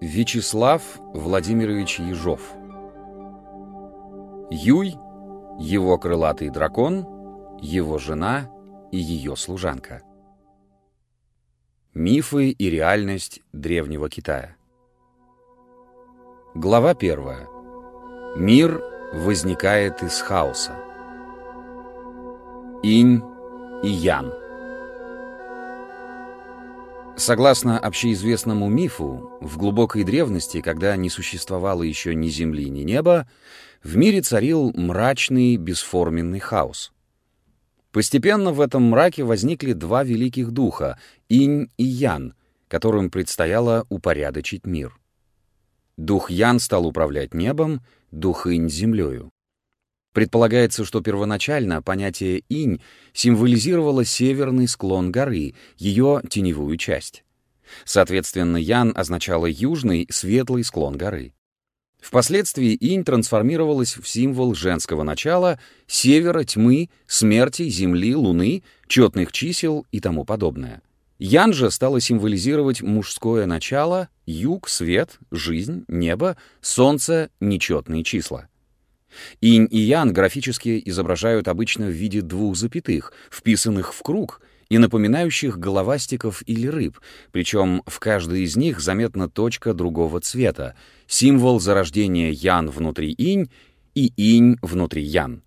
Вячеслав Владимирович Ежов Юй, его крылатый дракон, его жена и ее служанка. Мифы и реальность древнего Китая. Глава первая. Мир возникает из хаоса. Инь и Ян. Согласно общеизвестному мифу, в глубокой древности, когда не существовало еще ни земли, ни неба, в мире царил мрачный, бесформенный хаос. Постепенно в этом мраке возникли два великих духа — Инь и Ян, которым предстояло упорядочить мир. Дух Ян стал управлять небом, дух Инь — землею. Предполагается, что первоначально понятие «инь» символизировало северный склон горы, ее теневую часть. Соответственно, Ян означало южный, светлый склон горы. Впоследствии инь трансформировалась в символ женского начала, севера, тьмы, смерти, земли, луны, четных чисел и тому подобное. Ян же стала символизировать мужское начало, юг, свет, жизнь, небо, солнце, нечетные числа. Инь и ян графически изображают обычно в виде двух запятых, вписанных в круг и напоминающих головастиков или рыб, причем в каждой из них заметна точка другого цвета, символ зарождения ян внутри инь и инь внутри ян.